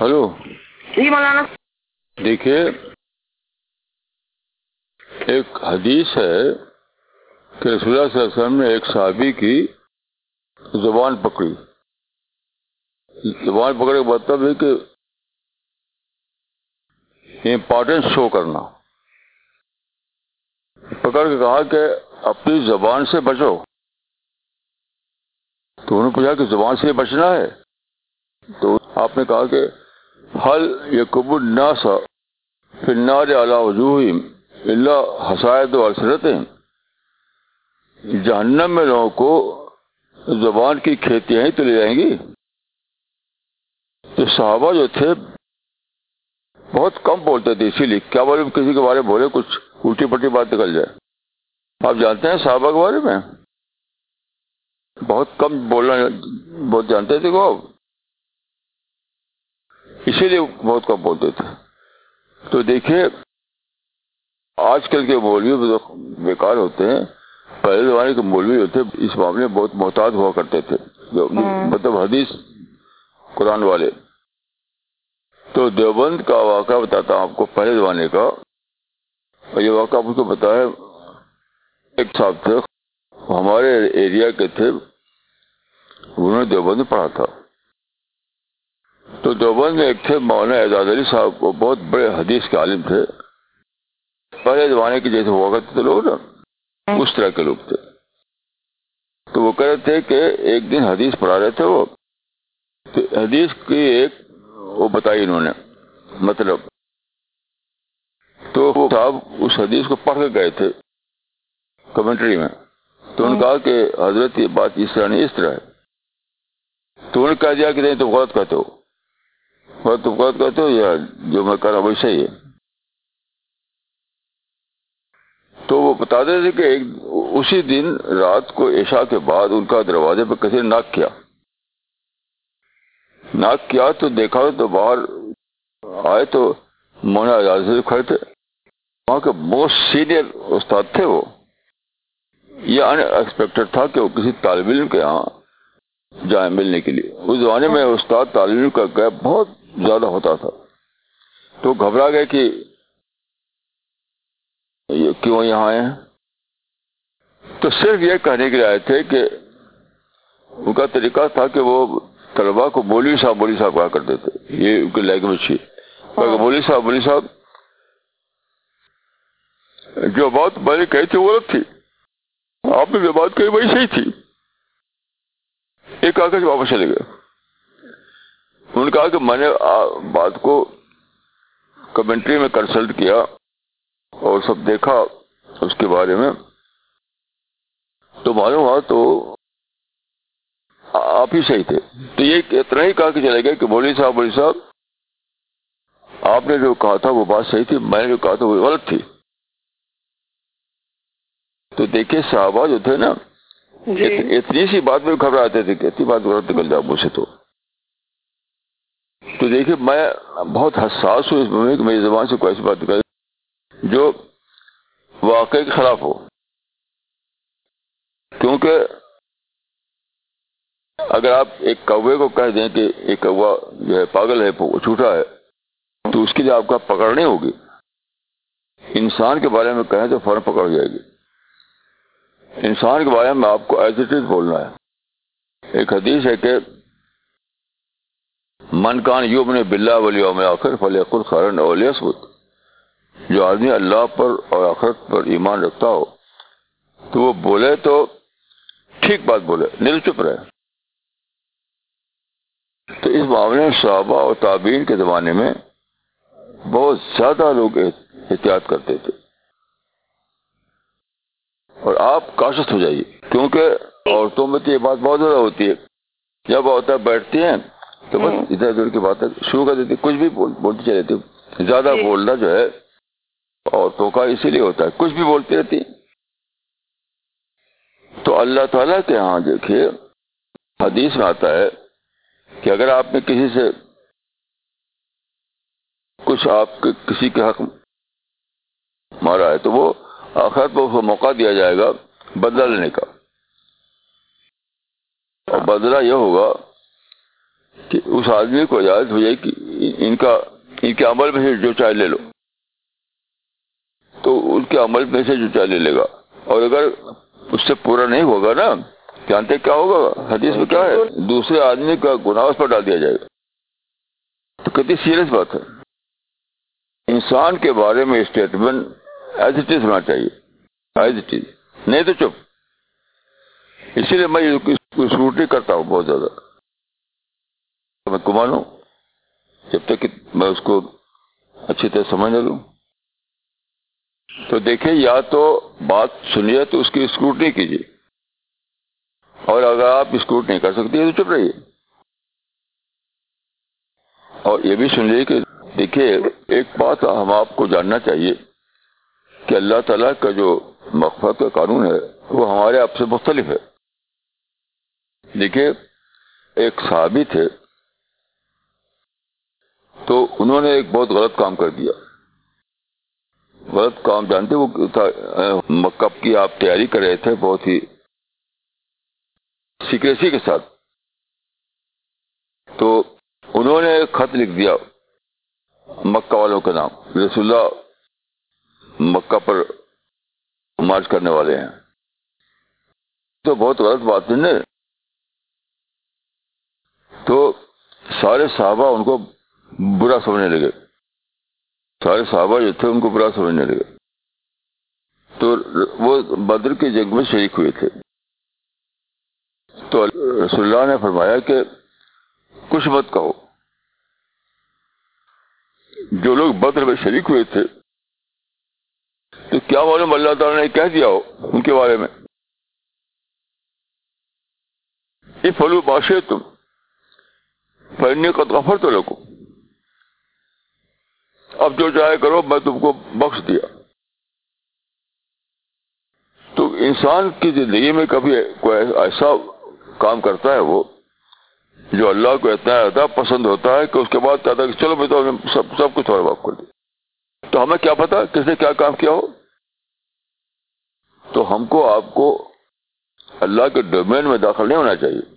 Hello. جی مولانا۔ دیکھیے ایک حدیث ہے کہ رسول اللہ صلی اللہ علیہ وسلم نے ایک صحابی کی زبان پکڑی۔ زبان پکڑے کا مطلب ہے کہ امپورٹینس شو کرنا۔ پکڑ کے کہا کہ اپنی زبان سے بچو۔ تو انہوں نے پوچھا کہ زبان سے بچنا ہے؟ تو آپ نے کہا کہ حل یہ قبول نہ اعلیٰ اللہ حسائد و السرت جہنم میں لوگوں کو زبان کی کھیتیاں ہی تو لے جائیں گی۔ تو صحابہ جو تھے، بہت کم بولتے تھے، اسی لیے کیا بولے کسی کے بارے میں بولے، کچھ الٹی پٹی بات نکل جائے۔ آپ جانتے ہیں صحابہ کے بارے میں؟ بہت کم بولنا، بہت جانتے تھے وہ۔ اسی لیے بہت کم بولتے تھے۔ تو دیکھیے آج کل کے مولوی بیکار ہوتے ہیں۔ پہلے زمانے کے مولوی ہوتے اس معاملے میں بہت محتاط ہوا کرتے تھے جو مطلب حدیث قرآن والے۔ تو دیوبند کا واقعہ بتاتا ہوں آپ کو پہلے زمانے کا۔ اور یہ واقعہ آپ کو بتایا ایک صاحب تھے ہمارے ایریا کے تھے۔ انہوں نے دیوبند پڑھا تھا۔ تو دیوبند میں ایک تھے مولانا اعزاز علی صاحب، وہ بہت بڑے حدیث کے عالم تھے۔ پہلے زمانے کے جیسے ہوا کرتے تھے لوگ نا، اس طرح کے لوگ تھے۔ تو وہ کہہ رہے تھے کہ ایک دن حدیث پڑھا رہے تھے وہ۔ تو حدیث کی ایک وہ بتائی انہوں نے مطلب۔ تو وہ صاحب اس حدیث کو پڑھ کے گئے تھے کمنٹری میں۔ تو انہوں نے کہا کہ حضرت یہ بات اس طرح نہیں، اس طرح ہے۔ تو انہوں نے کہہ دیا کہ نہیں، تم غلط کہتے ہو۔ غلط تم غلط کہتے ہو یا جو میں کہہ رہا ہوں وہی صحیح ہے تو وہ بتاتے تھے کہ ایک اسی دن رات کو عشاء کے بعد ان کا دروازے پہ کسی نے ناک کیا ناک کیا تو دیکھا تو باہر آئے تو مونا اعزاز سے کھڑے تھے وہاں کے موسٹ سینئر استاد تھے وہ یہ ان ایکسپیکٹڈ تھا کہ وہ کسی طالب علم کے یہاں جائیں ملنے کے لیے۔ اس زمانے میں استاد علم کا گیپ بہت زیادہ ہوتا تھا۔ تو گھبرا گئے کہ یہ کیوں یہاں آئے ہیں؟ تو صرف یہ کہنے کے لیے آئے تھے کہ ان کا طریقہ تھا کہ وہ طلبا کو مولوی صاحب مولوی صاحب کہا کرتے تھے۔ یہ ان کی لینگویج تھی۔ مولوی صاحب مولوی صاحب جو بات میں نے کہی تھی وہ غلط تھی۔ آپ نے جو بات کہی وہی صحیح تھی۔ ایک آ کر واپس چلے گئے۔ انہوں نے کہا کہ میں نے بات کو کمنٹری میں کنسلٹ کیا اور سب دیکھا اس کے بارے میں۔ تو معلوم ہوا تو آپ ہی صحیح تھے۔ تو یہ اتنا ہی کہا کہ چلے گئے کہ مولوی صاحب مولوی صاحب، آپ نے جو کہا تھا وہ بات صحیح تھی، میں نے جو کہا تھا وہ غلط تھی۔ تو دیکھیے صحابہ جو تھے نا جی۔ اتنی سی بات میں گھبراتے تھے کہ اتنی بات نکل جاؤ مجھ سے تو۔ تو دیکھیے، میں بہت حساس ہوں اس میں کہ میری زبان سے کوئی ایسی بات نکل جو واقعی کے خلاف ہو۔ کیونکہ اگر آپ ایک کوے کو کہہ دیں کہ ایک کوا جو ہے پاگل ہے، وہ چھوٹا ہے، تو اس کے لیے آپ کا پکڑ نہیں ہوگی۔ انسان کے بارے میں کہیں تو فوراً پکڑ جائے گی۔ انسان کے بارے میں آپ کو ایز اٹ از بولنا ہے۔ ایک حدیث ہے کہ من کان یوم نے بلا ولی آخر فلیق الخرن اولیس جو آدمی اللہ پر اور آخرت پر ایمان رکھتا ہو، تو وہ بولے تو ٹھیک بات بولے نیل چپ رہے۔ تو اس معاملے میں صحابہ اور تابعین کے زمانے میں بہت زیادہ لوگ احتیاط کرتے تھے۔ اور آپ کاشت ہو جائیے کیونکہ عورتوں میں تو یہ بات بہت زیادہ ہوتی ہے۔ جب عورتیں بیٹھتی ہیں تو بس ادھر ادھر کی باتیں شروع کر دیتی کچھ بھی بولتی چلی رہتی زیادہ بولنا جو ہے عورتوں کا اسی لیے ہوتا ہے۔ کچھ بھی بولتی رہتی۔ تو اللہ تعالیٰ کے ہاں دیکھیے حدیث میں آتا ہے کہ اگر آپ نے کسی سے کچھ آپ کے کسی کے حق مارا ہے تو وہ آخر پہ کو موقع دیا جائے گا بدلہ لینے کا۔ اور بدلہ یہ ہوگا کہ اس آدمی کو اجازت ہو جائے کہ ان کا، ان کے عمل میں سے جو چاہے لے لو۔ تو ان کے عمل میں سے جو چاہے لے لے گا۔ اور اگر اس سے پورا نہیں ہوگا نا، جانتے کیا ہوگا؟ حدیث میں کیا ہے؟ دوسرے آدمی کا گناہ اس پر ڈال دیا جائے گا۔ تو کتنی سیریس بات ہے۔ انسان کے بارے میں اسٹیٹمنٹ ایز اٹ از ہونا چاہیے ایز اٹ از نہیں تو چپ اسی لیے میں اسکروٹی کرتا ہوں بہت زیادہ. میں کما لوں جب تک میں اس کو اچھی طرح سمجھ نہ لوں تو دیکھیں، یا تو بات سنیے تو اس کی اسکروٹنی کیجیے. اور اگر آپ اسکروٹ نہیں کر سکتے تو چپ رہیے. اور یہ بھی سنیے کہ دیکھیے، ایک بات ہم آپ کو جاننا چاہیے. کہ اللہ تعالیٰ کا جو مغفرت کا قانون ہے، وہ ہمارے آپ سے مختلف ہے۔ دیکھیے، ایک صحابی تھے، تو انہوں نے ایک بہت غلط کام کر دیا۔ غلط کام، جانتے وہ مکب کی آپ تیاری کر رہے تھے بہت ہی سیکریسی کے ساتھ۔ تو انہوں نے ایک خط لکھ دیا مکہ والوں کا نام، رسول اللہ مکہ پر مارچ کرنے والے ہیں۔ تو بہت غلط بات ہے نا۔ تو سارے صحابہ ان کو برا سمجھنے لگے۔ سارے صحابہ جو تھے ان کو برا سمجھنے لگے۔ تو وہ بدر کی جنگ میں شریک ہوئے تھے۔ تو رسول اللہ نے فرمایا کہ کچھ مت کہو۔ جو لوگ بدر میں شریک ہوئے تھے کیا معلوم، اللہ تعالیٰ نے کہہ دیا ہو ان کے بارے میں۔ یہ فلو باشے تم پہننے کا غفر تو لوگوں۔ اب جو چاہے کرو، میں تم کو بخش دیا۔ تو انسان کی زندگی میں کبھی کوئی ایسا کام کرتا ہے وہ، جو اللہ کو اتنا زیادہ پسند ہوتا ہے کہ اس کے بعد کہتا ہے کہ چلو میں تو سب سب کچھ اور معاف کر دیا تو ہمیں کیا پتا؟ کس نے کیا کام کیا ہو؟ تو ہم کو آپ کو اللہ کے ڈومین میں داخل نہیں ہونا چاہیے۔